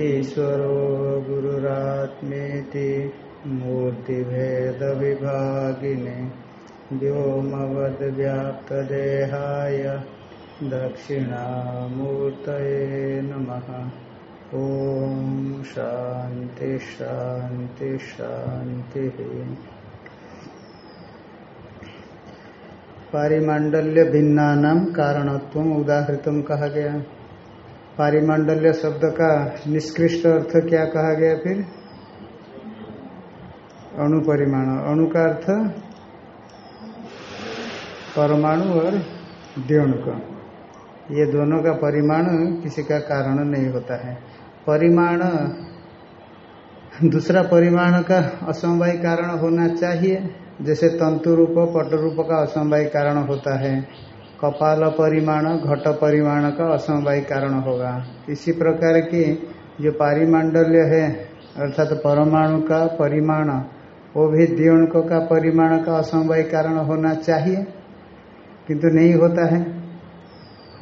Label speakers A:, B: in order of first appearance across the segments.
A: ईश्वरो गुरुरात्मेति मूर्तिभेदविभागिने व्योमवद्व्याप्तदेहाय दक्षिणामूर्तये नमः। ॐ शान्ति शान्ति शान्तिः। पारिमांडल्य भिन्ना कारणत्व उदाहृतम कहा गया? पारिमांडल्य शब्द का निष्कृष्ट अर्थ क्या कहा गया फिर? अणु परिमाण अणु का अर्थ परमाणु और द्योणुक। ये दोनों का परिमाण किसी का कारण नहीं होता है। परिमाण, दूसरा परिमाण का असमवाय कारण होना चाहिए। जैसे तंतु रूप, पट रूप का असमवाय कारण होता है। कपाल परिमाण, घट परिमाण का असमवाय कारण होगा। इसी प्रकार की जो पारिमांडल्य है, अर्थात तो परमाणु का परिमाण, वो भी द्योणक का परिमाण का असमवाय कारण होना चाहिए। किंतु नहीं होता है।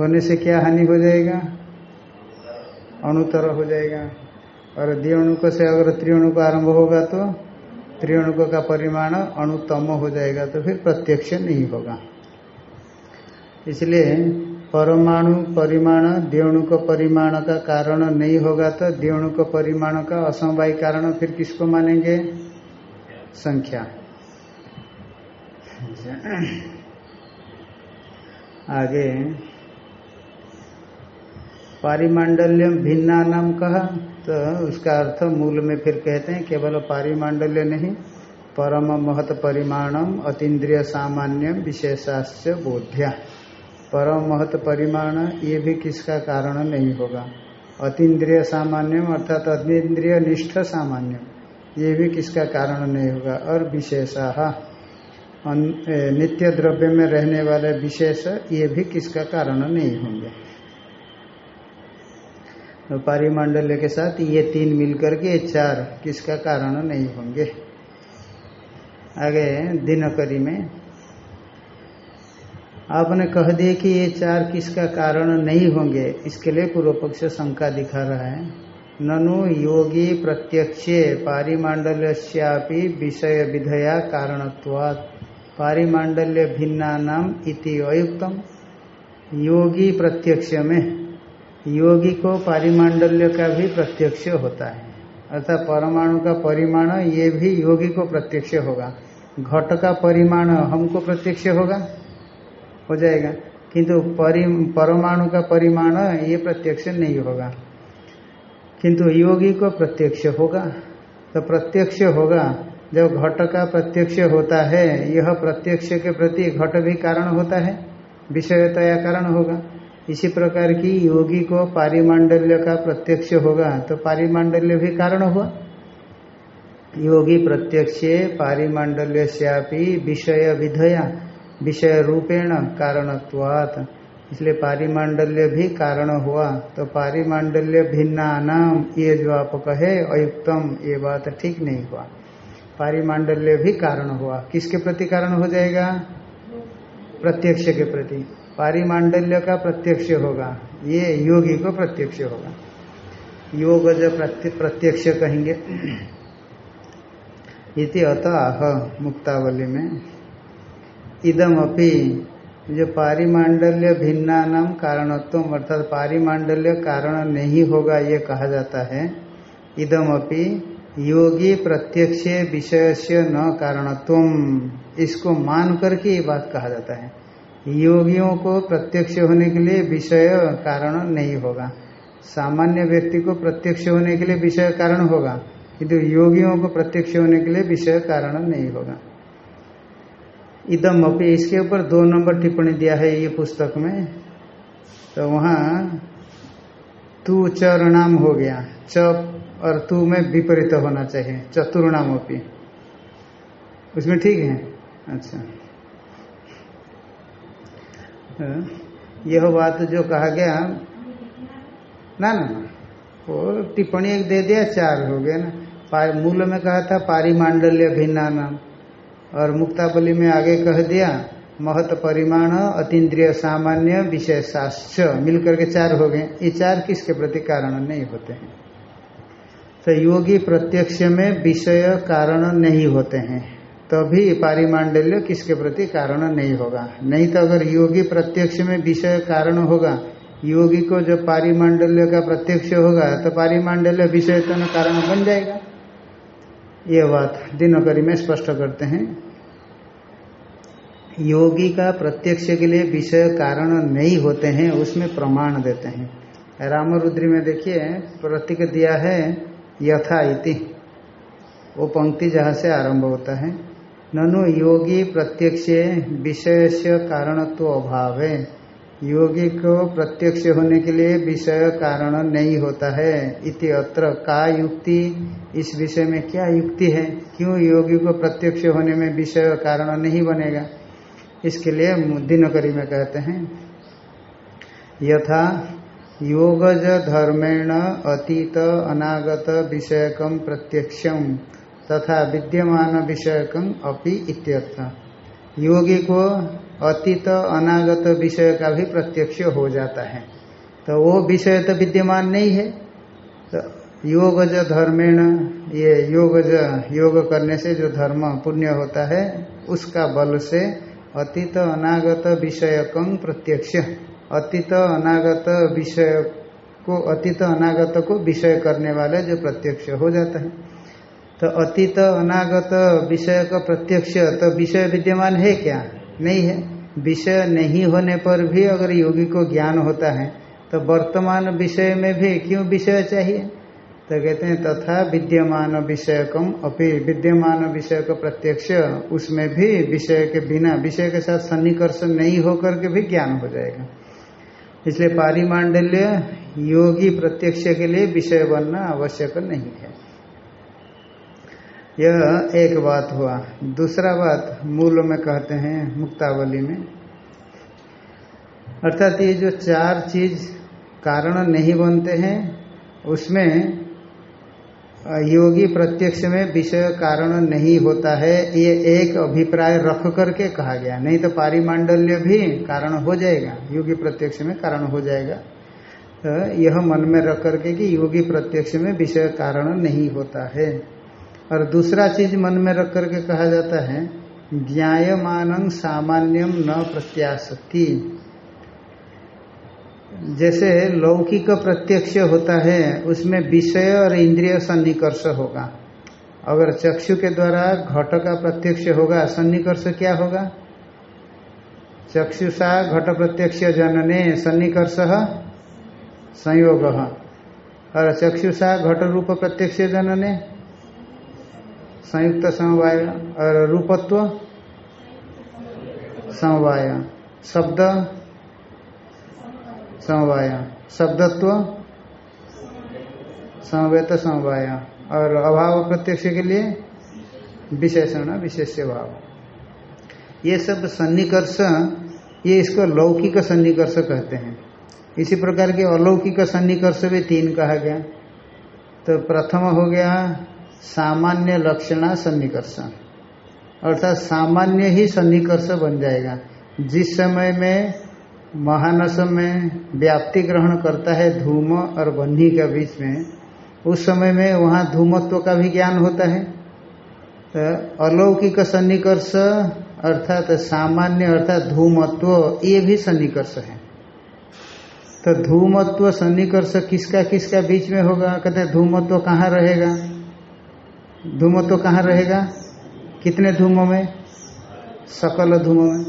A: होने से क्या हानि हो जाएगा? अणुतर हो जाएगा। और द्विअणुक से अगर त्रिअणुक आरंभ होगा तो त्रिअणुक का परिमाण अणुतम हो जाएगा तो फिर प्रत्यक्ष नहीं होगा। इसलिए परमाणु परिमाण, द्योणुक परिमाण का कारण नहीं होगा तो द्योणुक परिमाण का असमवाय कारण फिर किसको मानेंगे? संख्या। आगे। पारिमांडल्यम भिन्ना नाम कहा तो उसका अर्थ मूल में फिर कहते हैं, केवल पारिमांडल्य नहीं, परम महत परिमाणम, अतीन्द्रिय सामान्य विशेषाश्च बोध्या। परम महत परिमाण, ये भी किसका कारण नहीं होगा? अतीन्द्रिय सामान्य अर्थात अतीन्द्रिय निष्ठ सामान्य ये भी किसका कारण नहीं होगा? और विशेषा नित्य द्रव्य में रहने वाले विशेष, ये भी किसका कारण नहीं होंगे? तो पारिमांडल्य के साथ ये तीन मिलकर के चार किसका कारण नहीं होंगे? आगे दिनकरी में आपने कह दिए कि ये चार किसका कारण नहीं होंगे, इसके लिए पूर्व पक्ष शंका दिखा रहा है। ननु योगी प्रत्यक्षे पारिमांडल्यश्यापि विषय विधया कारणत्वात्। पारिमांडल्य भिन्ना नाम इति अयुक्तम। योगी प्रत्यक्ष में। योगी को पारिमांडल्य का भी प्रत्यक्ष होता है। अर्थात परमाणु का परिमाण, ये भी योगी को प्रत्यक्ष होगा। घट का परिमाण हमको प्रत्यक्ष होगा। हो जाएगा। किंतु परि परमाणु का परिमाण ये प्रत्यक्ष नहीं होगा। किंतु योगी को प्रत्यक्ष होगा। तो प्रत्यक्ष होगा। जब घट का प्रत्यक्ष होता है, यह प्रत्यक्ष के प्रति घट भी कारण होता है, विषयतया कारण होगा। इसी प्रकार की योगी को पारिमांडल्य का प्रत्यक्ष होगा तो पारिमांडल्य भी कारण हुआ। योगी प्रत्यक्ष पारिमांडल्य श्यापी विषय विधया। विषय रूपेण कारणत्वात्। इसलिए पारिमांडल्य भी कारण हुआ। तो पारिमांडल्य भिन्ना नाम ये जो आप कहे, अयुक्तम, ये बात ठीक नहीं हुआ। पारिमांडल्य भी कारण हुआ। किसके प्रति कारण हो जाएगा? प्रत्यक्ष के प्रति। पारिमांडल्य का प्रत्यक्ष होगा। ये योगी को प्रत्यक्ष होगा। योग जो प्रत्यक्ष कहेंगे। इति अतः मुक्तावली में इदम अपि जो पारिमांडल्य भिन्ना नाम कारणत्व अर्थात पारिमांडल्य कारण नहीं होगा ये कहा जाता है। इदम अपि योगी प्रत्यक्ष विषय से न कारणत्व। इसको मान करके ये बात कहा जाता है। योगियों को प्रत्यक्ष होने के लिए विषय कारण नहीं होगा। सामान्य व्यक्ति को प्रत्यक्ष होने के लिए विषय कारण होगा। किंतु योगियों को प्रत्यक्ष होने के लिए विषय कारण नहीं होगा। इदम अपी इसके ऊपर दो नंबर टिप्पणी दिया है ये पुस्तक में। तो वहाँ, तू चरणाम हो गया। च और तू में विपरीत होना चाहिए। चतुर्णाम अपी उसमें ठीक है? अच्छा। यह बात जो कहा गया, ना ना ना। वो टिप्पणी एक दे दिया, चार हो गया ना। मूल में कहा था, पारिमांडल्य भिन्ना नाम और मुक्तावली में आगे कह दिया, महत परिमाण, अतीन्द्रिय सामान्य, विशेषाश्च। मिलकर के चार हो गए। ये चार किसके प्रति कारण नहीं होते हैं? तो योगी प्रत्यक्ष में विषय कारण नहीं होते हैं। तभी तो पारिमांडल्य किसके प्रति कारण नहीं होगा? नहीं तो अगर योगी प्रत्यक्ष में विषय कारण होगा, योगी को जब पारिमांडल्य का प्रत्यक्ष होगा तो पारिमांडल्य विषय तो कारण बन जाएगा। ये बात दिनकरी में स्पष्ट करते हैं। योगी का प्रत्यक्ष के लिए विषय कारण नहीं होते हैं, उसमें प्रमाण देते हैं। रामरुद्री में देखिए, प्रतीक दिया है, यथा इति। वो पंक्ति जहाँ से आरंभ होता है। ननु योगी प्रत्यक्ष विषय से कारणत्व अभाव। है योगी को प्रत्यक्ष होने के लिए विषय कारण नहीं होता है, इति अत्र का युक्ति? इस विषय में क्या युक्ति है? क्यों योगी को प्रत्यक्ष होने में विषय कारण नहीं बनेगा? इसके लिए दिनकरी में कहते हैं। यथा योगज धर्मेण अतीत अनागत विषयकम प्रत्यक्षम तथा विद्यमान विषयकम अपि इत्यर्थ योगी को अतीत अनागत विषय का भी प्रत्यक्ष हो जाता है। तो वो विषय तो विद्यमान नहीं है। तो योगज धर्मेण, ये योगज, योग करने से जो धर्म पुण्य होता है, उसका बल से अतीत अनागत विषय विषयकं प्रत्यक्ष। अतीत अनागत विषय को, अतीत अनागत को विषय करने वाले जो प्रत्यक्ष हो जाता है। तो अतीत अनागत विषय का प्रत्यक्ष तो विषय विद्यमान है क्या? नहीं है। विषय नहीं होने पर भी अगर योगी को ज्ञान होता है तो वर्तमान विषय में भी क्यों विषय चाहिए? तो कहते हैं, तथा विद्यमान विषय कम अपि, विद्यमान विषय का प्रत्यक्ष, उसमें भी विषय के बिना, विषय के साथ सन्निकर्ष नहीं होकर के भी ज्ञान हो जाएगा। इसलिए पारिमांडल्य योगी प्रत्यक्ष के लिए विषय बनना आवश्यक नहीं है। यह एक बात हुआ। दूसरा बात मूल में कहते हैं मुक्तावली में। अर्थात ये जो चार चीज़ कारण नहीं बनते हैं, उसमें योगी प्रत्यक्ष में विषय कारण नहीं होता है, ये एक अभिप्राय रख करके कहा गया। नहीं तो पारिमांडल्य भी कारण हो जाएगा, योगी प्रत्यक्ष में कारण हो जाएगा। तो यह मन में रख करके कि योगी प्रत्यक्ष में विषय कारण नहीं होता है। और दूसरा चीज़ मन में रख करके कहा जाता है, ज्ञायमान सामान्यम न प्रत्याशक्ति जैसे लौकिक प्रत्यक्ष होता है, उसमें विषय और इंद्रिय सन्निकर्ष होगा। अगर चक्षु के द्वारा घट का प्रत्यक्ष होगा, सन्निकर्ष क्या होगा? चक्षुषा घट प्रत्यक्ष जनने, सन्निकर्ष संयोग। और चक्षुषा घट रूप प्रत्यक्ष जनने? संयुक्त समवाय और रूपत्व? समवाय। शब्द? समवाय। शब्दत्व? समवेत समवाय। और अभाव प्रत्यक्ष के लिए? विशेषण विशेष भाव ये सब सन्निकर्ष, ये इसको लौकिक सन्निकर्ष कहते हैं। इसी प्रकार के अलौकिक सन्निकर्ष भी तीन कहा गया। तो प्रथम हो गया सामान्य लक्षणा सन्निकर्ष। अर्थात सामान्य ही सन्निकर्ष बन जाएगा। जिस समय में महानस में व्याप्ति ग्रहण करता है धूम और बन्ही के बीच में, उस समय में वहाँ धूमत्व का भी ज्ञान होता है। तो अलौकिक सन्निकर्ष अर्थात सामान्य अर्थात धूमत्व, ये भी सन्निकर्ष है। तो धूमत्व सन्निकर्ष किसका किसका बीच में होगा? कहते धूमत्व कहाँ रहेगा? धूम तो कहाँ रहेगा? कितने धूमों में? सकल धूम में।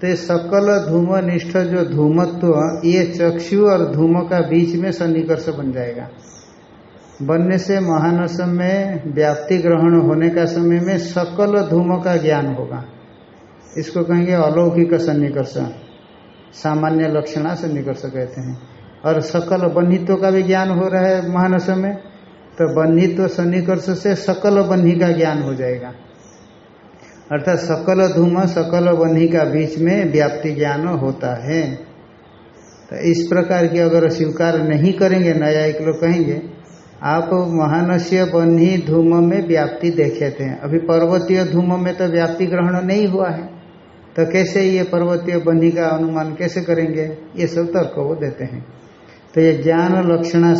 A: तो ये सकल धूम निष्ठ जो धूमत्व, ये चक्षु और धूम का बीच में सन्निकर्ष बन जाएगा। बनने से महानस में व्याप्ति ग्रहण होने का समय में सकल धूम का ज्ञान होगा। इसको कहेंगे अलौकिक सन्निकर्ष। सामान्य लक्षणा सन्निकर्ष कहते हैं। और सकल बन्हित्व का भी ज्ञान हो रहा है महानस में। तो बन्हीत्व सन्निकर्ष से सकल बन्ही का ज्ञान हो जाएगा। अर्थात सकल धूम, सकल बन्ही का बीच में व्याप्ति ज्ञान होता है। तो इस प्रकार की अगर स्वीकार नहीं करेंगे नया एक लोग कहेंगे, आप महानस्य बन्ही धूम में व्याप्ति देखे थे। अभी पर्वतीय धूम में तो व्याप्ति ग्रहण नहीं हुआ है। तो कैसे ये पर्वतीय बन्ही का अनुमान कैसे करेंगे? ये सब तर्क वो देते हैं। तो ये ज्ञान लक्षणा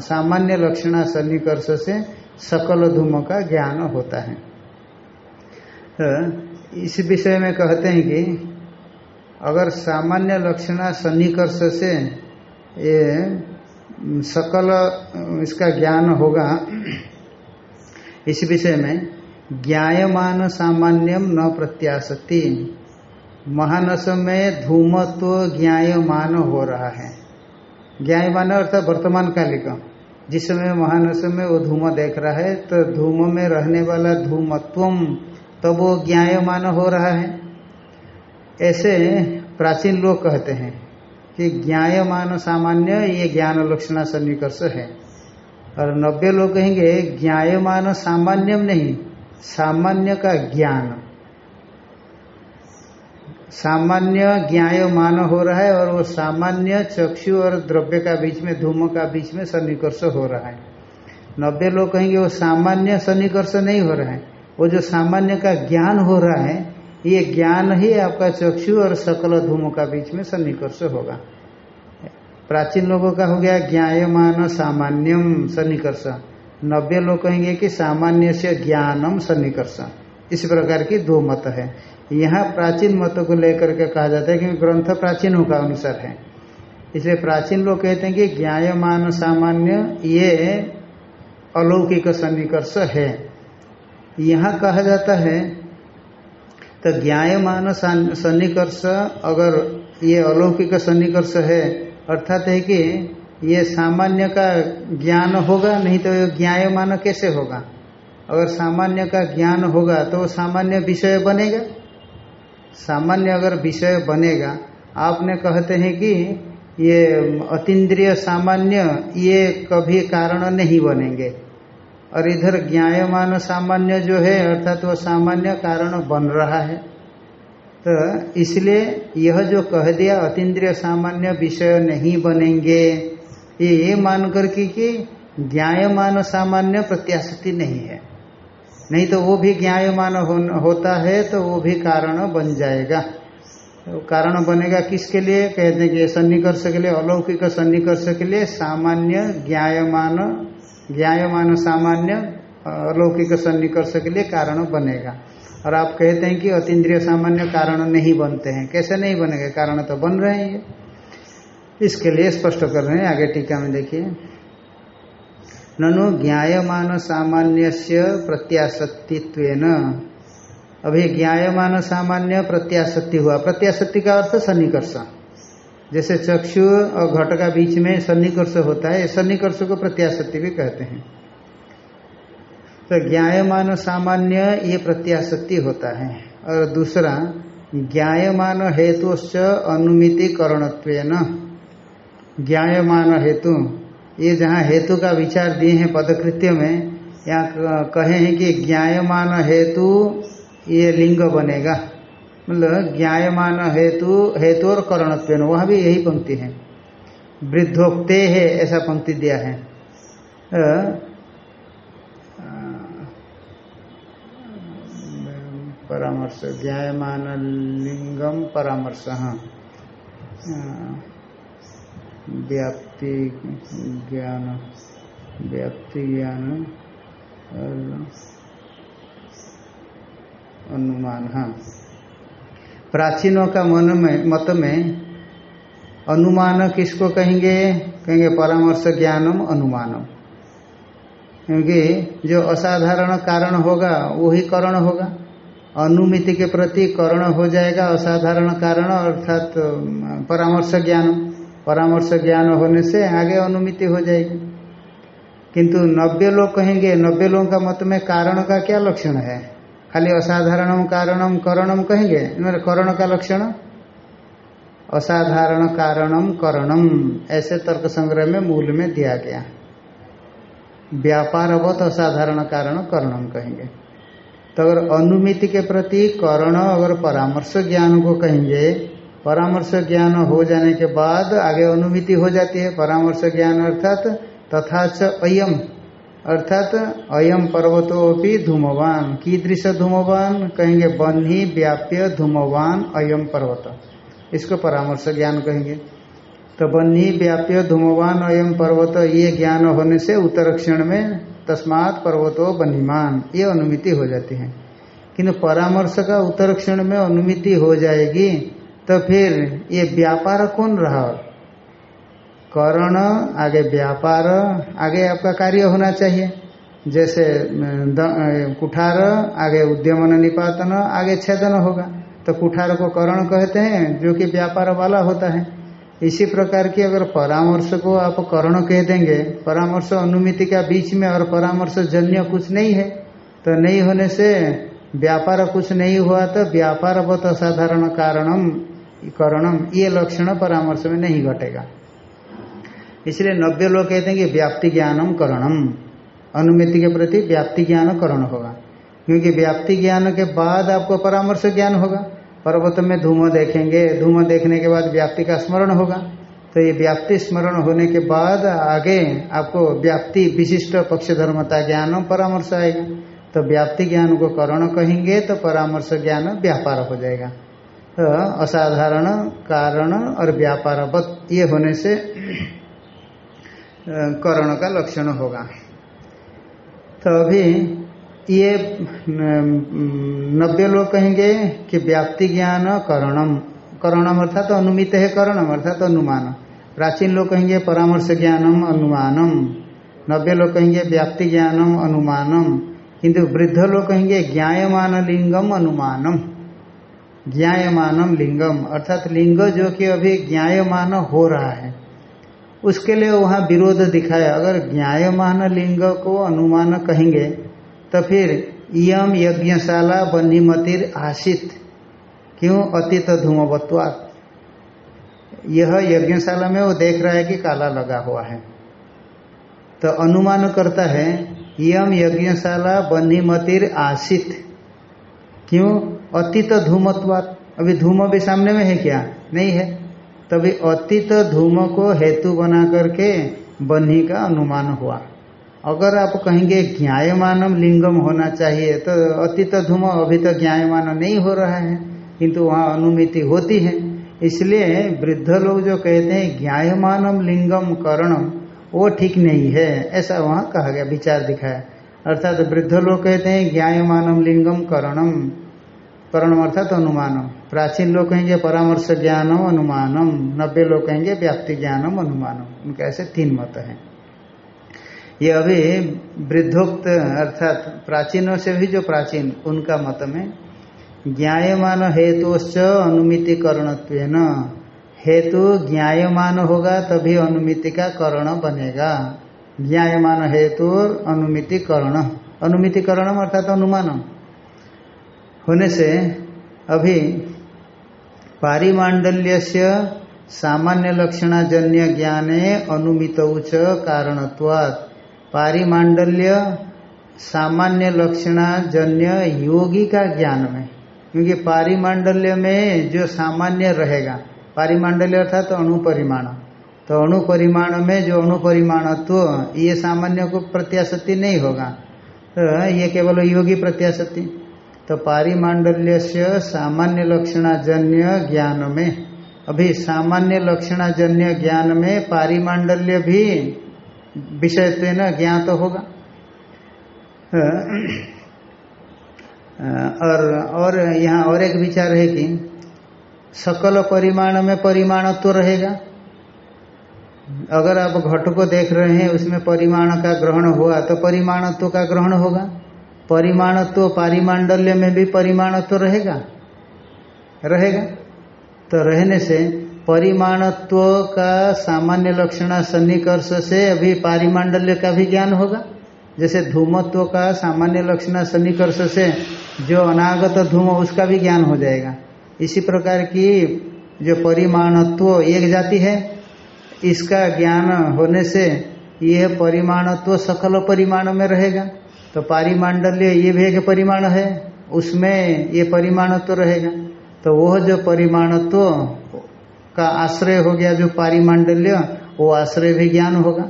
A: सामान्य लक्षणा सन्निकर्ष से सकल धूम का ज्ञान होता है। तो इस विषय में कहते हैं कि अगर सामान्य लक्षणा सन्निकर्ष से ये सकल इसका ज्ञान होगा, इस विषय में ज्ञायमान सामान्यम न प्रत्याशति महानस में धूमत्व ज्ञायमान हो रहा है। ज्ञायमान अर्थात वर्तमान कालिक। जिस समय महानस में वो धूम देख रहा है तो धूम में रहने वाला धूमत्वम तो वो ज्ञायमान हो रहा है। ऐसे प्राचीन लोग कहते हैं कि ज्ञायमान सामान्य ये ज्ञान लक्षणा सन्निकर्ष है। और नब्बे लोग कहेंगे, ज्ञायमान सामान्यम नहीं, सामान्य का ज्ञान। सामान्य ज्ञायमान हो रहा है और वो सामान्य चक्षु और द्रव्य का बीच में, धूम का बीच में सन्निकर्ष हो रहा है। नब्बे लोग कहेंगे, वो सामान्य सन्निकर्ष नहीं हो रहा है। वो जो सामान्य का ज्ञान हो रहा है, ये ज्ञान ही आपका चक्षु और सकल धूमों का बीच में सन्निकर्ष होगा। प्राचीन लोगों का हो गया, ज्ञायमान सामान्यम सन्निकर्ष। नब्बे लोग कहेंगे कि सामान्य से ज्ञानम सन्निकर्ष। इस प्रकार की दो मत है। यहाँ प्राचीन मतों को लेकर के कहा जाता है कि ग्रंथ प्राचीनों का अनुसार है। इसलिए प्राचीन लोग कहते हैं कि ज्ञायमान सामान्य ये अलौकिक सन्निकर्ष है। यहाँ कहा जाता है तो ज्ञायमान सन्निकर्ष अगर ये अलौकिक सन्निकर्ष है, अर्थात है कि ये सामान्य का ज्ञान होगा, नहीं तो ये ज्ञायमान कैसे होगा? अगर सामान्य का ज्ञान होगा तो सामान्य विषय बनेगा। सामान्य अगर विषय बनेगा, आपने कहते हैं कि ये अतीन्द्रिय सामान्य, ये कभी कारण नहीं बनेंगे। और इधर ज्ञायमान सामान्य जो है, अर्थात वो सामान्य कारण बन रहा है। तो इसलिए यह जो कह दिया, अतीन्द्रिय सामान्य विषय नहीं बनेंगे, ये ये मान करके कि ज्ञायमान सामान्य प्रत्याशति नहीं है। नहीं तो वो भी ज्ञायमान होता है तो वो भी कारण बन जाएगा। तो कारण बनेगा किसके लिए? कहते हैं कि सन्निकर्ष के लिए, अलौकिक सन्निकर्ष के लिए सामान्य ज्ञायमान ज्ञायमान सामान्य अलौकिक सन्निकर्ष के लिए कारण बनेगा। और आप कहते हैं कि अतीन्द्रिय सामान्य कारण नहीं बनते हैं। कैसे नहीं बनेंगे? कारण तो बन रहे हैं इसके लिए स्पष्ट कर रहे हैं। आगे टीका में देखिए। ननु ज्ञायमान सामान्य प्रत्याशक्तित्व अभी ज्ञायमान सामान्य प्रत्याशक्ति हुआ। प्रत्याशक्ति का अर्थ सन्निकर्ष। जैसे चक्षु और घट का बीच में सन्निकर्ष होता है सन्निकर्ष को प्रत्याशक्ति भी कहते हैं। तो ज्ञायमान सामान्य ये प्रत्याशक्ति होता है। और दूसरा, ज्ञायमान हेतु अनुमिति करणत्व ज्ञायमान हेतु ये जहाँ हेतु का विचार दिए हैं पदकृत्य में, यहाँ कहे हैं कि ज्ञायमान हेतु ये लिंग बनेगा। मतलब ज्ञायमान हेतु हेतु और करणत्व वहाँ भी यही पंक्ति है। वृद्धोक्ते है, ऐसा पंक्ति दिया है। परामर्श, ज्ञायमान लिंगम परामर्श हाँ। व्याप्ति ज्ञान व्याप्ति ज्ञान अनुमान हाँ। प्राचीनों का मन में, मत में अनुमान किसको कहेंगे? कहेंगे परामर्श ज्ञानम अनुमानम। क्योंकि जो असाधारण कारण होगा, वही करण होगा। अनुमिति के प्रति करण हो जाएगा असाधारण कारण, अर्थात परामर्श ज्ञानम। परामर्श ज्ञान होने से आगे अनुमिति हो जाएगी। किंतु नब्बे लोग कहेंगे, नब्बे लोगों का मत में कारण का क्या लक्षण है? खाली असाधारणम कारणम करणम कहेंगे? मेरे करण का लक्षण? असाधारण कारणम करणम, ऐसे तर्क संग्रह में मूल में दिया गया। व्यापार अवत असाधारण कारण करणम कहेंगे। तो अगर अनुमिति के प्रति करण अगर परामर्श ज्ञान को कहेंगे परामर्श ज्ञान हो जाने के बाद आगे अनुमिति हो जाती है। परामर्श ज्ञान अर्थात तथा च अयम, अर्थात अयम पर्वतो भी धूमवान कीदृश धूमवान? कहेंगे बन्ही, व्याप्य, धूमवान, अयम पर्वत। इसको परामर्श ज्ञान कहेंगे। तो बन्ही, व्याप्य, धूमवान, अयम पर्वत, ये ज्ञान होने से उत्तरक्षण में तस्मात पर्वतो बन्हीमान, ये अनुमिति हो जाती है। किंतु परामर्श का उत्तरक्षण में अनुमिति हो जाएगी तो फिर ये व्यापार कौन रहा? करण, आगे व्यापार, आगे आपका कार्य होना चाहिए। जैसे कुठार, आगे उद्यमन, निपातन, आगे छेदन होगा। तो कुठार को करण कहते हैं, जो कि व्यापार वाला होता है। इसी प्रकार की अगर परामर्श को आप करण कह देंगे, परामर्श अनुमिति का बीच में और परामर्श जन्य कुछ नहीं है तो नहीं होने से व्यापार कुछ नहीं हुआ तो व्यापारवत असाधारण कारणम। करणम, ये लक्षण परामर्श में नहीं घटेगा। इसलिए नब्बे लोग कहते हैं कि व्याप्ति ज्ञानम करणम। अनुमिति के प्रति व्याप्ति ज्ञान करण होगा। क्योंकि व्याप्ति ज्ञान के बाद आपको परामर्श ज्ञान होगा। पर्वत में धूम देखेंगे, धूम देखने के बाद व्याप्ति का स्मरण होगा। तो ये व्याप्ति स्मरण होने के बाद आगे आपको व्याप्ति विशिष्ट पक्ष धर्मता ज्ञान परामर्श आएगा। तो व्याप्ति ज्ञान को करण कहेंगे तो परामर्श ज्ञान व्यापार हो जाएगा। तो असाधारण, कारण और व्यापार बद ये होने से करण का लक्षण होगा। तो अभी ये नब्बे लोग कहेंगे कि व्याप्ति ज्ञान करणम। करणम अर्थात तो अनुमित है करणम, अर्थात तो अनुमान। प्राचीन लोग कहेंगे परामर्श ज्ञानम अनुमानम। नब्बे लोग कहेंगे व्याप्ति ज्ञानम अनुमानम। किंतु वृद्ध लोग कहेंगे ज्ञायमान लिंगम अनुमानम। ज्ञायमानम लिंगम, अर्थात लिंग जो कि अभी ज्ञायमान हो रहा है, उसके लिए वहाँ विरोध दिखाया। अगर ज्ञायमान लिंग को अनुमान कहेंगे तो फिर इम यज्ञशाला बन्हीमतिर आशित, क्यों? अतीत धूमवत्वात। यह यज्ञशाला में वो देख रहा है कि काला लगा हुआ है। तो अनुमान करता है यम यज्ञशाला बन्हीमतिर आशित, क्यों? अतीत धूमत्वात। अभी धूम भी सामने में है क्या? नहीं है। तभी अतीत धूम को हेतु बना करके बन्ही का अनुमान हुआ। अगर आप कहेंगे ज्ञायमानम लिंगम होना चाहिए तो अतीत धूम अभी तो ज्ञायमान नहीं हो रहा है, किंतु वहाँ अनुमिति होती है। इसलिए वृद्ध लोग जो कहते हैं ज्ञायमानम लिंगम करणम, वो ठीक नहीं है। ऐसा वहाँ कहा गया, विचार दिखाया। अर्थात वृद्ध लोग कहते हैं ज्ञायमानम लिंगम करणम। करणम अर्थात अनुमानम। प्राचीन लोग कहेंगे परामर्श ज्ञानम अनुमानम, नब्बे लोग कहेंगे व्याप्ति ज्ञानम अनुमानम। उनके ऐसे तीन मत हैं। ये अभी वृद्धोक्त अर्थात प्राचीनों से भी जो प्राचीन, उनका मत में ज्ञायमान हेतुश्च अनुमितिकरण हेतु ज्ञायमान होगा तभी अनुमिति का करण बनेगा। ज्ञायमान हेतु अनुमितिकरण। अनुमितिकरण अर्थात अनुमान होने से अभी पारिमांडल्य सामान्य लक्षणाजन्य ज्ञाने अनुमित कारणत्वात्। पारिमांडल्य सामान्य लक्षणाजन्य योगी का ज्ञान में। क्योंकि पारिमांडल्य में जो सामान्य रहेगा, पारिमांडल्य अर्थात तो अणुपरिमाण। तो अणुपरिमाण में जो अणुपरिमाणत्व, ये सामान्य को प्रत्याशक्ति नहीं होगा। तो ये केवल योगी प्रत्याशक्ति तो पारिमांडल्य से सामान्य लक्षणाजन्य ज्ञान में अभी सामान्य लक्षणाजन्य ज्ञान में पारिमांडल्य भी विषयत्व न ज्ञात तो होगा और और यहाँ और एक विचार है कि सकल परिमाण में परिमाणत्व तो रहेगा। अगर आप घट को देख रहे हैं, उसमें परिमाण का ग्रहण हुआ तो परिमाणत्व का ग्रहण होगा। परिमाणत्व, पारिमांडल्य में भी परिमाणत्व रहेगा? रहेगा। तो रहने से परिमाणत्व का सामान्य लक्षण सन्निकर्ष से अभी पारिमांडल्य का भी ज्ञान होगा। जैसे धूमत्व का सामान्य लक्षण सन्निकर्ष से जो अनागत धूम, उसका भी ज्ञान हो जाएगा। इसी प्रकार की जो परिमाणत्व एक जाति है, इसका ज्ञान होने से यह परिमाणत्व सकल परिमाण में रहेगा। तो पारिमांडल्य ये भी एक परिमाण है, उसमें ये परिमाणत्व रहेगा। तो वह जो परिमाणत्व का आश्रय हो गया, जो पारिमांडल्य, वो आश्रय भी ज्ञान होगा।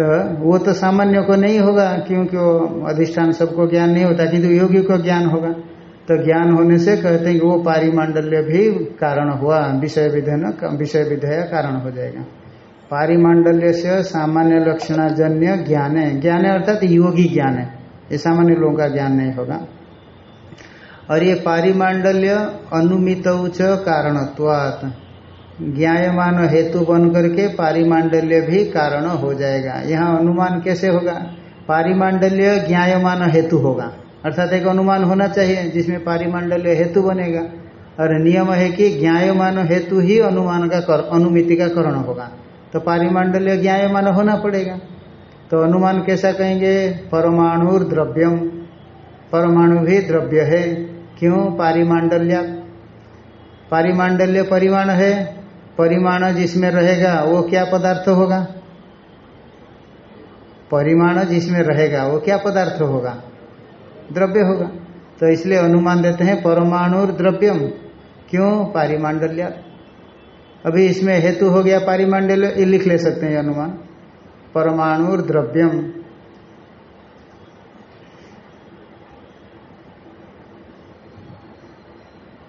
A: तो वो तो सामान्य को नहीं होगा, क्योंकि वो अधिष्ठान सबको ज्ञान नहीं होता, किंतु योगी को ज्ञान होगा। तो ज्ञान होने से कहते हैं कि वो पारिमांडल्य भी कारण हुआ विषय विधेय विषय विधेय कारण हो जाएगा। पारिमांडल्य से सामान्य लक्षणाजन्य ज्ञान। है ज्ञान अर्थात योगी ज्ञान। है ये सामान्य लोगों का ज्ञान नहीं होगा। और ये पारिमांडल्य अनुमित कारणत्वात्। ज्ञायमान हेतु बन करके पारिमांडल्य भी कारण हो जाएगा। यहाँ अनुमान कैसे होगा? पारिमांडल्य ज्ञायमान हेतु होगा। अर्थात एक अनुमान होना चाहिए जिसमें पारिमांडल्य हेतु बनेगा। और नियम है कि ज्ञायमान हेतु ही अनुमान का अनुमिति का करण होगा। तो पारिमांडल्य ज्ञायमान होना पड़ेगा। तो अनुमान कैसा कहेंगे? परमाणु द्रव्यम। परमाणु भी द्रव्य है। क्यों? पारिमांडल्य। पारिमांडल्य परिमाण है। परिमाण जिसमें रहेगा, वो क्या पदार्थ होगा? परिमाण जिसमें रहेगा, वो क्या पदार्थ होगा? द्रव्य होगा। तो इसलिए अनुमान देते हैं परमाणु द्रव्यम। क्यों? पारिमांडल्य। अभी इसमें हेतु हो गया पारिमांडल्य ये लिख ले सकते हैं अनुमान। परमाणु द्रव्यम।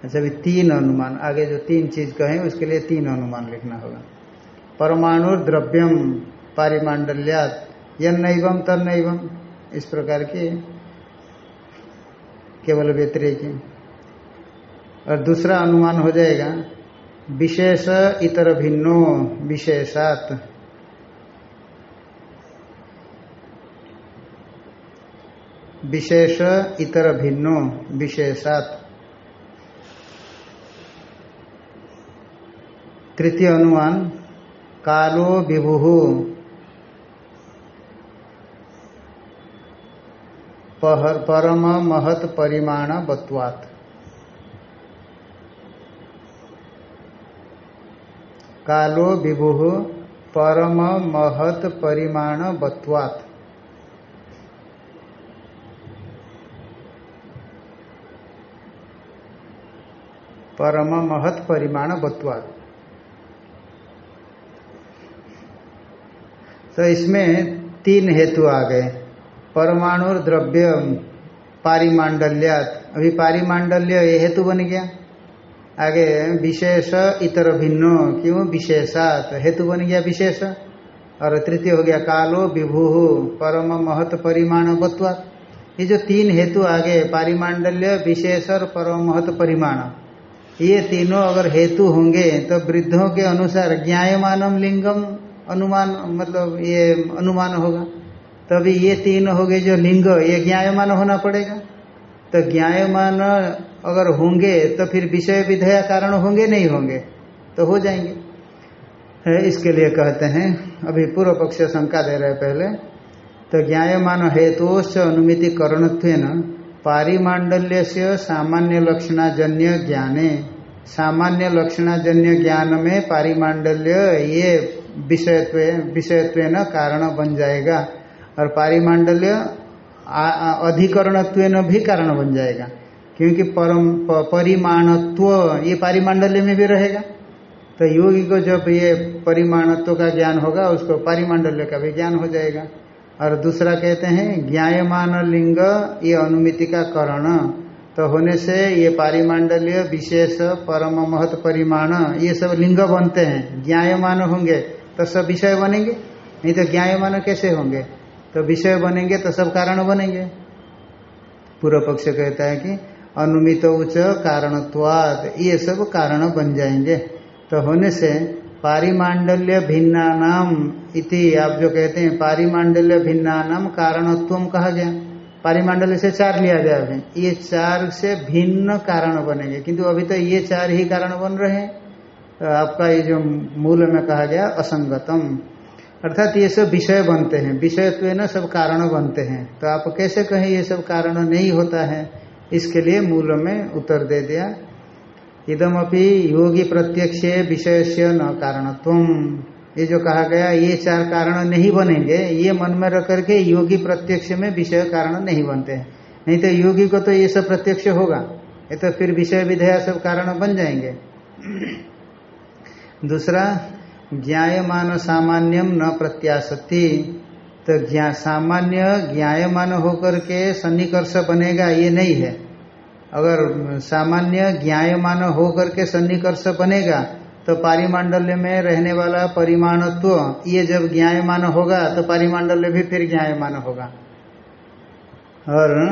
A: अच्छा अभी तीन अनुमान, आगे जो तीन चीज़ कहें, उसके लिए तीन अनुमान लिखना होगा। परमाणु द्रव्यम, पारिमांडल्यात यम नैवम नैवम इस प्रकार की, केवल व्यतिरेक। और दूसरा अनुमान हो जाएगा विशेष इतर भिन्नो विशेषात। विशेष इतर भिन्नो विशेषात। तृतीय अनुमान, कालो विभु। परम महत परिमाण बत्वात। कालो विभु परम महत परिमाण बत्वात। परम महत परिमाण बत्वात। तो इसमें तीन हेतु आ गए। परमाणु द्रव्य पारिमांडल्यात। अभी पारिमांडल्य ये हेतु बन गया। आगे विशेष, इतर भिन्नो, क्यों विशेषात? हेतु बन गया विशेष। और तृतीय हो गया कालो, विभु, परम महत परिमाण बत्वात ये जो तीन हेतु आगे, पारिमांडल्य, विशेष और परम महत परिमाण। ये तीनों अगर हेतु होंगे तो वृद्धों के अनुसार ज्ञायमानम लिंगम अनुमान मतलब ये अनुमान होगा। तभी ये तीन हो गए जो लिंग, ये ज्ञायमान होना पड़ेगा। तो ज्ञायमान अगर होंगे तो फिर विषय विधेय कारण होंगे, नहीं होंगे तो हो जाएँगे। इसके लिए कहते हैं, अभी पूर्व पक्ष शंका दे रहे पहले। तो ज्ञायमान हेतुश्च अनुमिति करणत्व पारिमांडल्य से सामान्य लक्षणाजन्य ज्ञाने। सामान्य लक्षणाजन्य ज्ञान में पारिमांडल्य ये विषयत्व विषयत्व न कारण बन जाएगा। और पारिमांडल्य अधिकरणत्व भी कारण बन जाएगा। क्योंकि परम परिमाणत्व, ये पारिमांडल्य में भी रहेगा। तो योगी को जब ये परिमाणत्व का ज्ञान होगा, उसको पारिमांडल्य का भी ज्ञान हो जाएगा। और दूसरा कहते हैं, ज्ञायमान लिंग, ये अनुमिति का करण। तो होने से ये पारिमांडल्य, विशेष, परम, महत परिमाण, ये सब लिंग बनते हैं। ज्ञायमान होंगे तो सब विषय बनेंगे। नहीं तो ज्ञायमान कैसे होंगे? तो विषय बनेंगे तो सब कारण बनेंगे। पूर्व पक्ष कहता है कि अनुमित उच्च कारणत्वाद ये सब कारण बन जाएँगे। तो होने से पारिमांडल्य भिन्ना नाम इति, आप जो कहते हैं, पारिमांडल्य भिन्ना नाम कारणत्व कहा गया। पारिमांडल्य से चार लिया गया अभी। ये चार से भिन्न कारण बनेंगे। किंतु अभी तो ये चार ही कारण बन रहे हैं। तो आपका ये जो मूल में कहा गया, असंगतम। अर्थात ये सब विषय बनते हैं। विषयत्व न सब कारण बनते हैं। तो आप कैसे कहें ये सब कारण नहीं होता है? इसके लिए मूल में उत्तर दे दिया। इदम अपनी योगी प्रत्यक्ष विषय से न कारणत्व ये जो कहा गया, ये चार कारण नहीं बनेंगे। ये मन में रख करके योगी प्रत्यक्ष में विषय कारण नहीं बनते हैं। नहीं तो योगी को तो ये सब प्रत्यक्ष होगा। ये तो फिर विषय विधेय सब कारण बन जाएँगे। दूसरा ज्ञायमान सामान्यम न प्रत्याशति तो ज्ञा, सामान्य ज्ञायमान होकर के सन्निकर्ष बनेगा, ये नहीं है। अगर सामान्य ज्ञायमान होकर के सन्निकर्ष बनेगा तो पारिमांडल्य में रहने वाला परिमाणत्व, ये जब ज्ञायमान होगा तो पारिमांडल्य भी फिर ज्ञायमान होगा। और,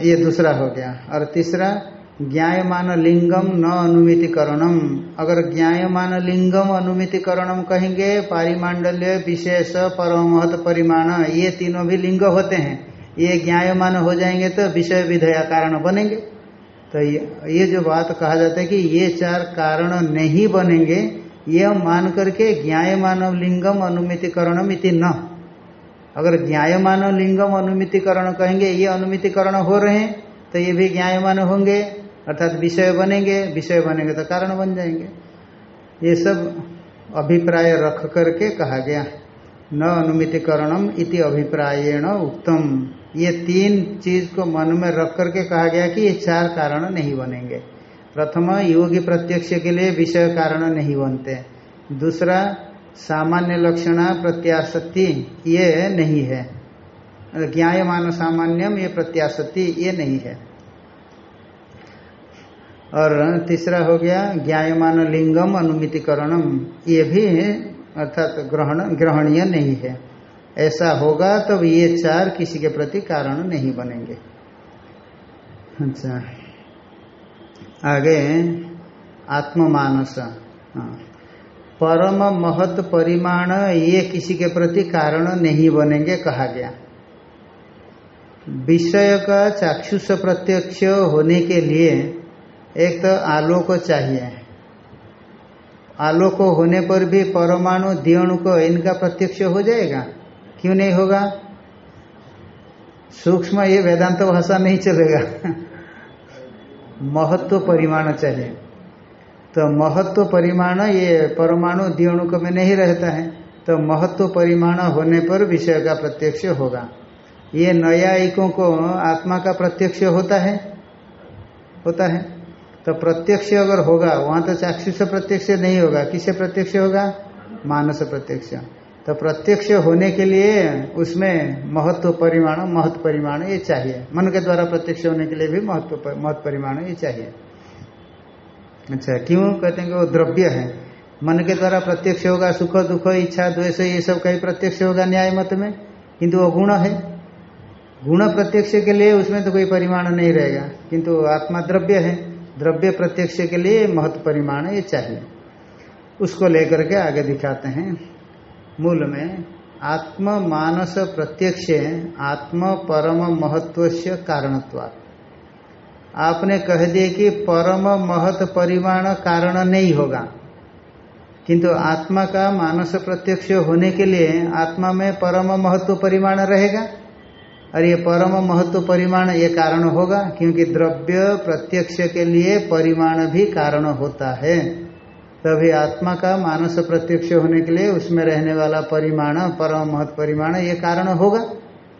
A: ये दूसरा हो गया। और तीसरा ज्ञायमान लिंगम न अनुमितिकरणम। अगर ज्ञायमान लिंगम अनुमितिकरणम कहेंगे, पारिमांडल्य, विशेष परमहत परिमाण, ये तीनों भी लिंग होते हैं। ये ज्ञायमान हो जाएँगे तो विषय विधया कारण बनेंगे। तो ये जो बात कहा जाता है कि ये चार कारण नहीं बनेंगे, ये हम मान करके ज्ञायमान लिंगम अनुमितिकरणम इति न। अगर ज्ञायमान लिंगम अनुमितिकरण कहेंगे, ये अनुमितिकरण हो रहे हैं तो ये भी ज्ञायमान होंगे। अर्थात विषय बनेंगे विषय बनेंगे तो कारण बन जाएँगे। ये सब अभिप्राय रख करके कहा गया। न अनुमितिकरणम इति अभिप्रायण उत्तम ये तीन चीज़ को मन में रख करके कहा गया कि ये चार कारण नहीं बनेंगे। प्रथम, योगी प्रत्यक्ष के लिए विषय कारण नहीं बनते। दूसरा, सामान्य लक्षणा प्रत्याशक्ति ये नहीं है। ज्ञायमान सामान्यम, ये प्रत्याशक्ति ये नहीं है। और तीसरा हो गया ज्ञायमान लिंगम अनुमितिकरणम। ये भी अर्थात ग्रहण, ग्रहणीय नहीं है। ऐसा होगा तब तो ये चार किसी के प्रति कारण नहीं बनेंगे। अच्छा। आगे आत्ममानस। हाँ। परम महत परिमाण ये किसी के प्रति कारण नहीं बनेंगे कहा गया। विषय का चाक्षुष प्रत्यक्ष होने के लिए एक तो आलोक चाहिए। आलोक होने पर भी परमाणु दियणु को इनका प्रत्यक्ष हो जाएगा। क्यों नहीं होगा? सूक्ष्म ये वेदांत तो भाषा नहीं चलेगा। महत्व परिमाण चाहिए। तो महत्व परिमाण ये परमाणु दियोणुक में नहीं रहता है। तो महत्व परिमाण होने पर विषय का प्रत्यक्ष होगा। ये न्यायिकों को आत्मा का प्रत्यक्ष होता है? होता है। तो प्रत्यक्ष अगर होगा, वहाँ तो चाक्षुष प्रत्यक्ष नहीं होगा। किससे प्रत्यक्ष होगा? मानस प्रत्यक्ष। तो प्रत्यक्ष होने के लिए उसमें महत्व परिमाण महत्व परिमाण ये चाहिए। मन के द्वारा प्रत्यक्ष होने के लिए भी महत्व महत्व परिमाण ये चाहिए। अच्छा क्यों? कहते हैं कि वो द्रव्य है। मन के द्वारा प्रत्यक्ष होगा, सुख, दुख, इच्छा, द्वेष, ये सब कहीं प्रत्यक्ष होगा न्याय मत में? किंतु वो गुण है। गुण प्रत्यक्ष के लिए उसमें तो कोई परिमाण नहीं रहेगा। किंतु आत्मा द्रव्य है। द्रव्य प्रत्यक्ष के लिए महत्व परिमाण ये चाहिए। उसको लेकर के आगे दिखाते हैं। मूल में आत्म मानस प्रत्यक्ष आत्म परम महत्व से कारणत्वात्। आपने कह दिए कि परम महत परिमाण कारण नहीं होगा। किंतु आत्मा का मानस प्रत्यक्ष होने के लिए आत्मा में परम महत्व परिमाण रहेगा। और ये परम महत्व परिमाण ये कारण होगा, क्योंकि द्रव्य प्रत्यक्ष के लिए परिमाण भी कारण होता है। तभी आत्मा का मानस प्रत्यक्ष होने के लिए उसमें रहने वाला परिमाण, परम महत्व परिमाण, ये कारण होगा।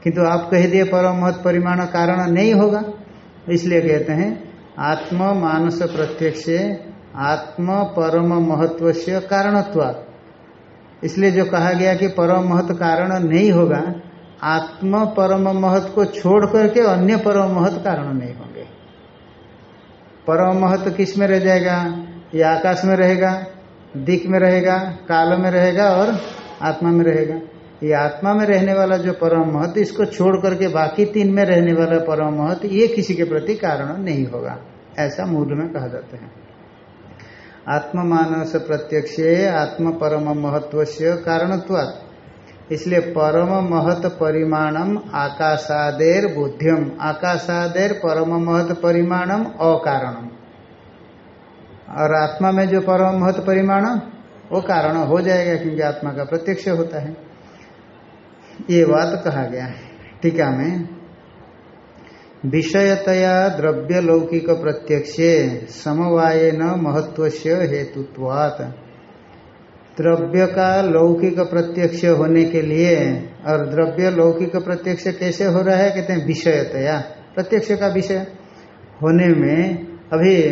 A: किंतु आप कह दिए परम महत्व परिमाण कारण नहीं होगा। इसलिए कहते हैं, आत्म मानस प्रत्यक्ष, आत्म परम महत्व से कारणत्व। इसलिए जो कहा गया कि परम महत्व कारण नहीं होगा आत्म परम महत्व को छोड़ करके अन्य परम महत्व कारण नहीं होंगे। परम महत्व किसमें रह जाएगा? ये आकाश में रहेगा दिक में रहेगा, काल में रहेगा और आत्मा में रहेगा। ये आत्मा में रहने वाला जो परम महत्व इसको छोड़ करके बाकी तीन में रहने वाला परम महत्व ये किसी के प्रति कारण नहीं होगा। ऐसा मूल में कहा जाता है। आत्म मानस प्रत्यक्ष आत्म परम महत्व से कारणत्वात्। इसलिए परम महत परिमाणम आकाशादेर बुद्धियम। आकाशादेर परम महत परिमाणम अकारणम। और आत्मा में जो परम महत परिमाण, वो कारण हो जाएगा क्योंकि आत्मा का प्रत्यक्ष होता है। ये बात कहा गया है। टीका में, विषयतया द्रव्य लौकिक प्रत्यक्ष न महत्व से हेतुत्वात। द्रव्य का लौकिक प्रत्यक्ष होने के लिए, और द्रव्य लौकिक प्रत्यक्ष कैसे हो रहा है? कहते हैं विषयतया। प्रत्यक्ष का विषय। होने में अभी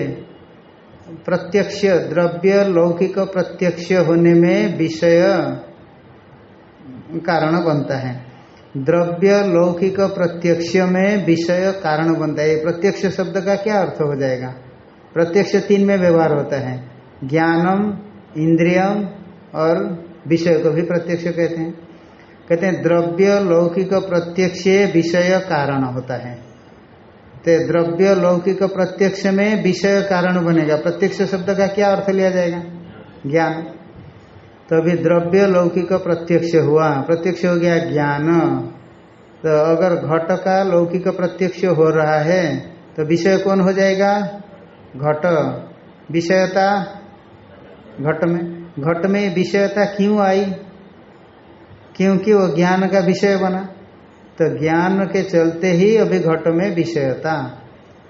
A: प्रत्यक्ष, द्रव्य लौकिक प्रत्यक्ष होने में विषय कारण बनता है। द्रव्य लौकिक प्रत्यक्ष में विषय कारण बनता है। प्रत्यक्ष शब्द का क्या अर्थ हो जाएगा? प्रत्यक्ष तीन में व्यवहार होता है। ज्ञानम, इंद्रियम और विषय को भी प्रत्यक्ष कहते हैं। कहते हैं, द्रव्य लौकिक प्रत्यक्ष विषय कारण होता है। तो द्रव्य लौकिक प्रत्यक्ष में विषय कारण बनेगा। प्रत्यक्ष शब्द का क्या अर्थ लिया जाएगा? ज्ञान। तो अभी द्रव्य लौकिक प्रत्यक्ष हुआ। प्रत्यक्ष हो गया ज्ञान। तो अगर घट का लौकिक प्रत्यक्ष हो रहा है तो विषय कौन हो जाएगा? घट। विषयता घट में। घट में विषयता क्यों आई? क्योंकि वो ज्ञान का विषय बना। तो ज्ञान के चलते ही अभी घट में विषयता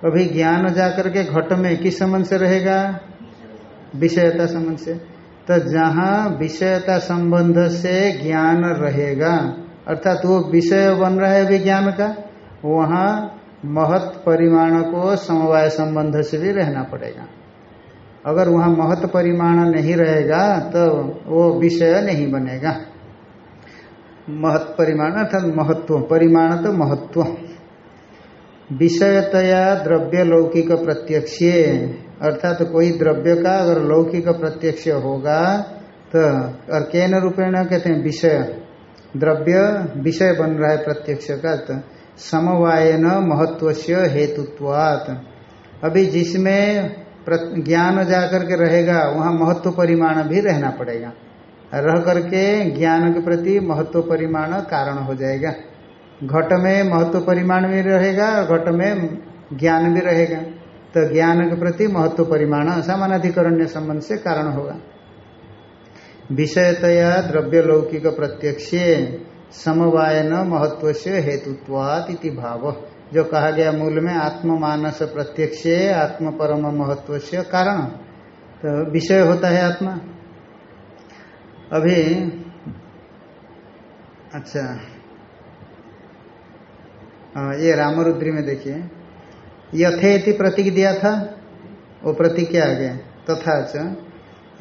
A: अभी ज्ञान जाकर के घट में किस संबंध से रहेगा? विषयता संबंध से। तो जहाँ विषयता संबंध से ज्ञान रहेगा, अर्थात वो विषय बन रहा है अभी ज्ञान का, वहाँ महत परिमाण को समवाय संबंध से भी रहना पड़ेगा। अगर वहाँ महत्व परिमाण नहीं रहेगा तो वो विषय नहीं बनेगा। महत परिमाण अर्थात महत्व। परिमाण तो महत्व। विषयतया द्रव्य लौकिक प्रत्यक्ष, अर्थात तो कोई द्रव्य का अगर लौकिक प्रत्यक्ष होगा तो और केन रूपेण कहते हैं विषय। द्रव्य विषय बन रहा है प्रत्यक्ष का तो समवायन महत्व से हेतुत्वात। अभी जिसमें ज्ञान जाकर के रहेगा, वहाँ महत्व परिमाण भी रहना पड़ेगा। रह करके ज्ञान के प्रति महत्व परिमाण कारण हो जाएगा। घट में महत्व परिमाण भी रहेगा और घट में ज्ञान भी रहेगा। तो ज्ञान के प्रति महत्व परिमाण समानाधिकरण्य संबंध से कारण होगा। विषयतया द्रव्य लौकिक प्रत्यक्ष समवायन महत्व से हेतुत्वात भाव। जो कहा गया मूल में आत्म मानस प्रत्यक्ष आत्म परम महत्व से कारण। तो विषय होता है आत्मा। अभी अच्छा आ, ये रामरुद्री में देखिए। यथेति प्रतीक दिया था वो प्रतीक क्या आ गया। तथा च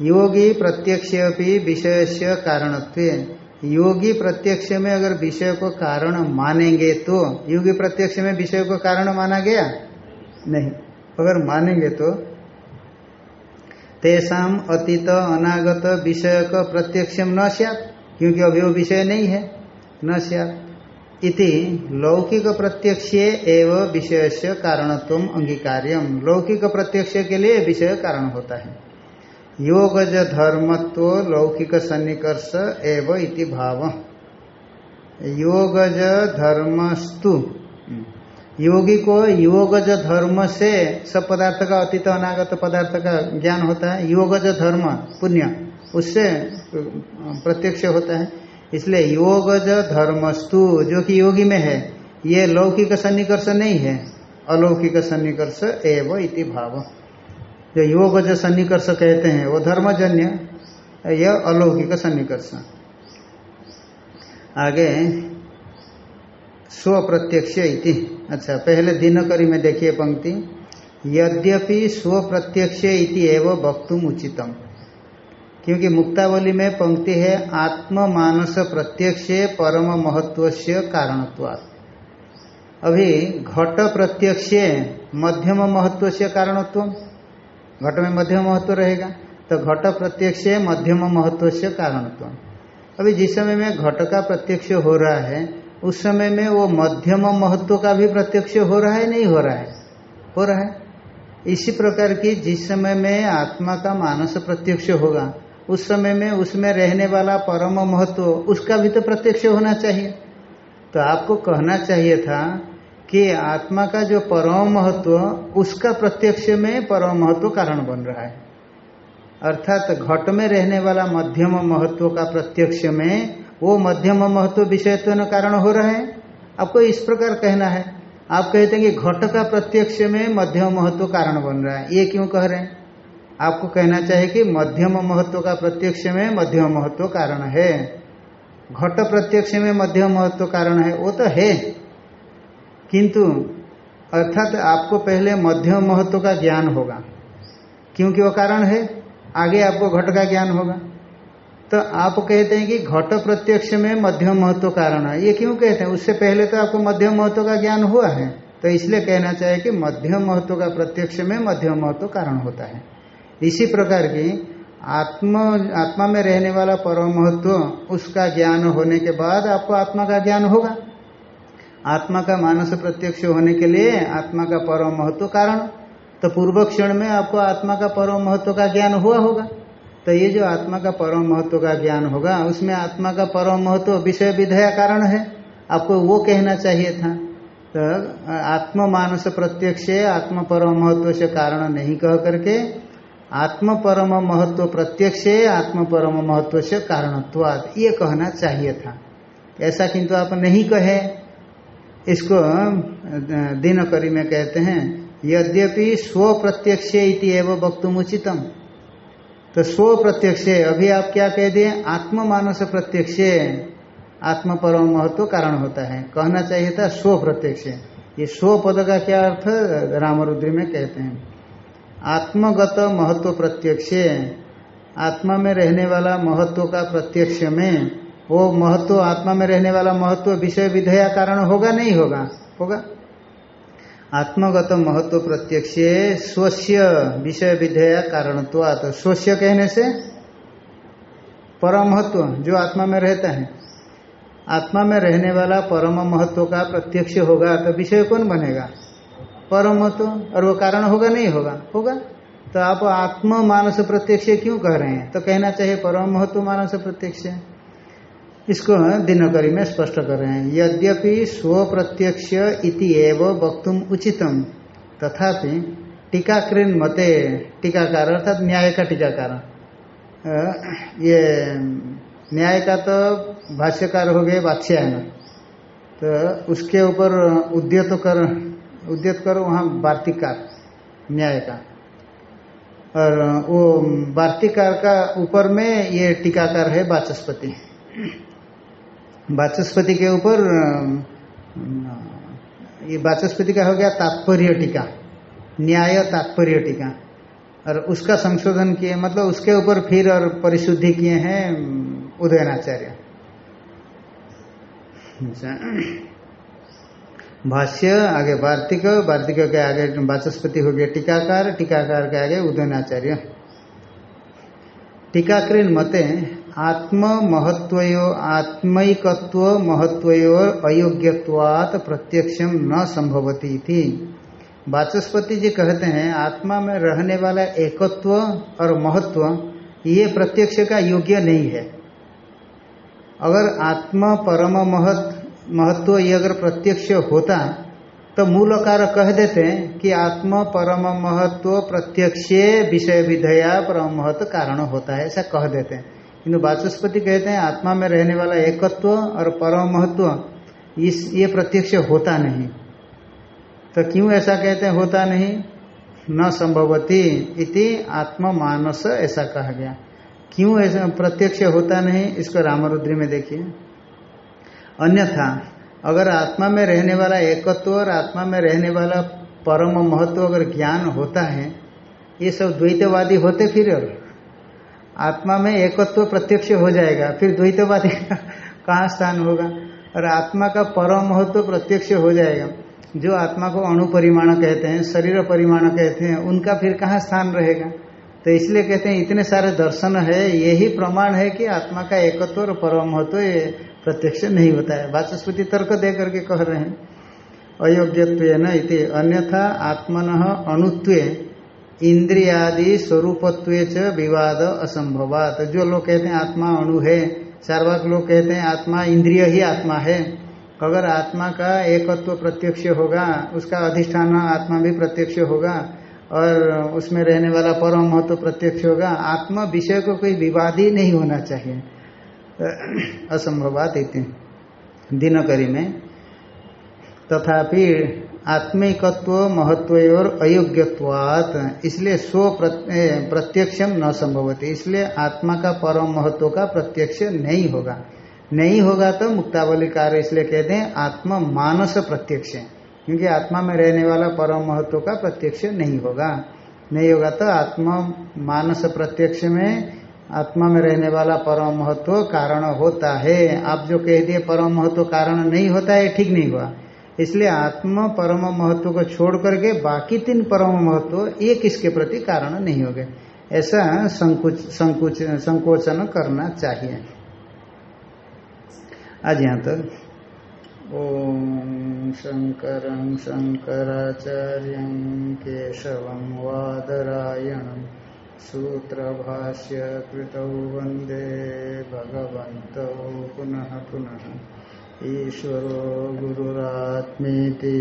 A: योगी प्रत्यक्ष विषय से कारणत्व। योगी प्रत्यक्ष में अगर विषय को कारण मानेंगे तो योगी प्रत्यक्ष में विषय को कारण माना गया? नहीं। अगर मानेंगे तो तेसाम अतीत अनागत विषय का प्रत्यक्ष न सियात, क्योंकि अभी वो विषय नहीं है, न सियात। इति लौकिक प्रत्यक्ष एवं विषय से कारणत्व अंगीकार्यम। लौकिक प्रत्यक्ष के लिए विषय कारण होता है। योगज धर्मत्व लौकिक सन्निकर्ष एव इति भाव। योगज धर्मस्तु योगी को योगज धर्म से सब पदार्थ का अतीत, अनागत पदार्थ का ज्ञान होता है। योगज धर्म पुण्य, उससे प्रत्यक्ष होता है। इसलिए योगज धर्मस्तु जो कि योगी में है, ये लौकिक सन्निकर्ष नहीं है। अलौकिक सन्निकर्ष एव इति भाव। जो योगज सन्निकर्ष कहते हैं, वो धर्मजन्य यह अलौकिक सन्निकर्ष। आगे स्व प्रत्यक्ष इति। अच्छा पहले दिनकरी में देखिए पंक्ति। यद्यपि स्व प्रत्यक्ष इति एवं वक्तुम उचितम। क्योंकि मुक्तावली में पंक्ति है आत्म मानस प्रत्यक्ष परम महत्व से कारणत्वात्। अभी घट प्रत्यक्ष मध्यम महत्व से कारणत्व घट में मध्यम महत्व रहेगा तो घट प्रत्यक्ष मध्यम महत्व से कारणत्व अभी जिस समय में घट का प्रत्यक्ष हो रहा है, उस समय में वो मध्यम महत्व का भी प्रत्यक्ष हो रहा है, नहीं हो रहा है? हो रहा है। इसी प्रकार की जिस समय में आत्मा का मानस प्रत्यक्ष होगा, उस समय में उसमें रहने वाला परम महत्व, उसका भी तो प्रत्यक्ष होना चाहिए। तो आपको कहना चाहिए था कि आत्मा का जो परम महत्व, उसका प्रत्यक्ष में परम महत्व कारण बन रहा है। अर्थात घट में रहने वाला मध्यम महत्व का प्रत्यक्ष में, वो मध्यम महत्व विषयत्व कारण हो रहा है। आपको इस प्रकार कहना है। आप कहते हैं कि घट का प्रत्यक्ष में मध्यम महत्व कारण बन रहा है। ये क्यों कह रहे हैं? आपको कहना चाहिए कि मध्यम महत्व का प्रत्यक्ष में मध्यम महत्व कारण है। घट प्रत्यक्ष में मध्यम महत्व कारण है, वो तो है। किंतु अर्थात आपको पहले मध्यम महत्व का ज्ञान होगा। क्योंकि वो कारण है? आगे आपको घट का ज्ञान होगा। तो आप कहते हैं कि घट प्रत्यक्ष में मध्यम महत्व कारण है। ये क्यों कहते हैं? उससे पहले तो आपको मध्यम महत्व का ज्ञान हुआ है। तो इसलिए कहना चाहिए कि मध्यम महत्व का प्रत्यक्ष में मध्यम महत्व कारण होता है। इसी प्रकार की आत्मा आत्मा में रहने वाला परम महत्व उसका ज्ञान होने के बाद आपको आत्मा का ज्ञान होगा। आत्मा का मानस प्रत्यक्ष होने के लिए आत्मा का परम महत्व कारण। तो पूर्व क्षण में आपको आत्मा का परम महत्व का ज्ञान हुआ होगा। तो ये जो आत्मा का परम महत्व का ज्ञान होगा, उसमें आत्मा का परम महत्व विषय विधेय कारण है। आपको वो कहना चाहिए था। तो आत्म मानस प्रत्यक्ष आत्म परम महत्व से कारण नहीं कह करके, आत्म परम महत्व प्रत्यक्ष आत्म परम महत्व से कारणत्वाद ये कहना चाहिए था। ऐसा किंतु आप नहीं कहे। इसको दिनकरी में कहते हैं, यद्यपि स्व प्रत्यक्ष वक्तुम उचितम तो स्व प्रत्यक्ष अभी आप क्या कह दिए? आत्म मानस प्रत्यक्ष आत्म परम महत्व कारण होता है। कहना चाहिए था स्व प्रत्यक्ष ये स्व पद का क्या अर्थ? रामरुद्री में कहते हैं। आत्मगत महत्व प्रत्यक्ष, आत्मा में रहने वाला महत्व का प्रत्यक्ष में वो महत्व, आत्मा में रहने वाला महत्व, विषय, विधेया, कारण होगा, नहीं होगा? होगा। आत्मगत महत्व प्रत्यक्ष स्वस्य विषय, विधेया तो स्वस्य कहने से परम महत्व जो आत्मा में रहता है। आत्मा में रहने वाला परम महत्व का प्रत्यक्ष होगा तो विषय कौन बनेगा? परम तो और वो कारण होगा, नहीं होगा? होगा। तो आप आत्म मानस प्रत्यक्ष क्यों कह रहे हैं? तो कहना चाहिए परम महत्व मानस प्रत्यक्ष इसको दिनकरी में स्पष्ट कर रहे हैं। यद्यपि स्व प्रत्यक्ष इति एव वक्तुम उचितम, तथापि टीकाकृन मते, टीकाकार अर्थात न्याय का टीकाकार ये न्याय का तो भाष्यकार हो गए वात्स्यायन। तो उसके ऊपर उद्यत कर, उद्यत करो वहाँ वार्तिकार न्याय का और वो वार्तिकार का ऊपर में ये टीकाकार है वाचस्पति। वाचस्पति के ऊपर ये वाचस्पति का हो गया तात्पर्य टीका, न्याय तात्पर्य टीका। और उसका संशोधन किए मतलब उसके ऊपर फिर और परिशुद्धि किए हैं उदयनाचार्य। अच्छा। भाष्य, आगे वार्तिक वार्तिक के आगे वाचस्पति हो गया टीकाकार टीकाकार के आगे उदयनाचार्य। टीकाकृन मते आत्म महत्व आत्मिकत्व महत्व अयोग्यवात प्रत्यक्षम न संभवती थी वाचस्पति जी कहते हैं, आत्मा में रहने वाला एकत्व और महत्व ये प्रत्यक्ष का योग्य नहीं है। अगर आत्मा परम महत्व महत्व ये अगर प्रत्यक्ष होता तो मूलकार कह देते हैं कि आत्मा परम महत्व प्रत्यक्ष विषय विधया परम महत्व कारण होता है, ऐसा कह देते हैं। किंतु वाचस्पति कहते हैं, आत्मा में रहने वाला एकत्व और परम महत्व इस, ये प्रत्यक्ष होता नहीं। तो क्यों ऐसा कहते हैं, होता नहीं? न संभवती इति आत्म मानस ऐसा कहा गया। क्यों ऐसा प्रत्यक्ष होता नहीं? इसको रामरुद्री में देखिए। अन्यथा, अगर आत्मा में रहने वाला एकत्व और आत्मा में रहने वाला परम महत्व अगर ज्ञान होता है, ये सब द्वैतवादी होते फिर और? आत्मा में एकत्व प्रत्यक्ष हो जाएगा, फिर द्वैतवादी का कहाँ स्थान होगा? और आत्मा का परम महत्व प्रत्यक्ष हो जाएगा। जो आत्मा को अणु परिमाण कहते हैं शरीर परिमाण कहते हैं, उनका फिर कहाँ स्थान रहेगा? तो इसलिए कहते हैं, इतने सारे दर्शन है, यही प्रमाण है कि आत्मा का एकत्व और परम महत्व प्रत्यक्ष नहीं होता है। वाचस्पति तर्क दे करके कह रहे हैं अयोग्यत्व न इति, अन्यथा आत्मन अणुत्व इंद्रियादि स्वरूपत्व विवाद असंभवात। जो लोग कहते हैं आत्मा अणु है चारवाक लोग कहते हैं आत्मा इंद्रिय ही आत्मा है। अगर आत्मा का एकत्व प्रत्यक्ष होगा, उसका अधिष्ठान आत्मा भी प्रत्यक्ष होगा, और उसमें रहने वाला परम महत्व प्रत्यक्ष होगा, आत्मा विषय को कोई विवाद ही नहीं होना चाहिए। असंभवात इतनी दिनकरी में तथापि आत्मिकत्व, महत्व और अयोग्यवात इसलिए स्व प्रत्यक्षम न संभवती। इसलिए आत्मा का परम महत्व का प्रत्यक्ष नहीं होगा। नहीं होगा तो मुक्तावली कार्य इसलिए कहते हैं आत्मा मानस प्रत्यक्ष क्योंकि आत्मा में रहने वाला परम महत्व का प्रत्यक्ष नहीं होगा। नहीं होगा तो आत्मा मानस प्रत्यक्ष में, आत्मा में रहने वाला परम महत्व कारण होता है। आप जो कह दिए परम महत्व कारण नहीं होता है, ठीक नहीं हुआ। इसलिए आत्म परम महत्व को छोड़ करके बाकी तीन परम महत्व ये किसके प्रति कारण नहीं हो गए ऐसा संकुच संकुच, संकोचन करना चाहिए। आज यहाँ तक। ओम शंकर शंकराचार्य केशव वादरायण सूत्र भाष्य कृत वंदे भगवत पुनः पुनः। ईश्वरो गुरुरात्मीति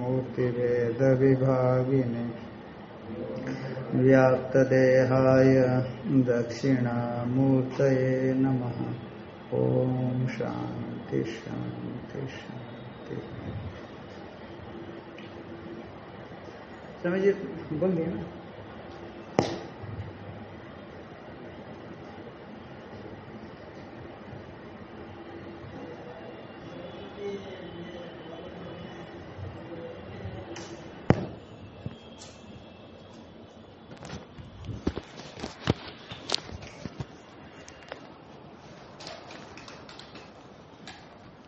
A: मूर्तिभेदविभागिने व्याप्तदेहाय दक्षिणामूर्तये नमः। ॐ शान्ति शान्ति शान्ति। समझिए बोल ना।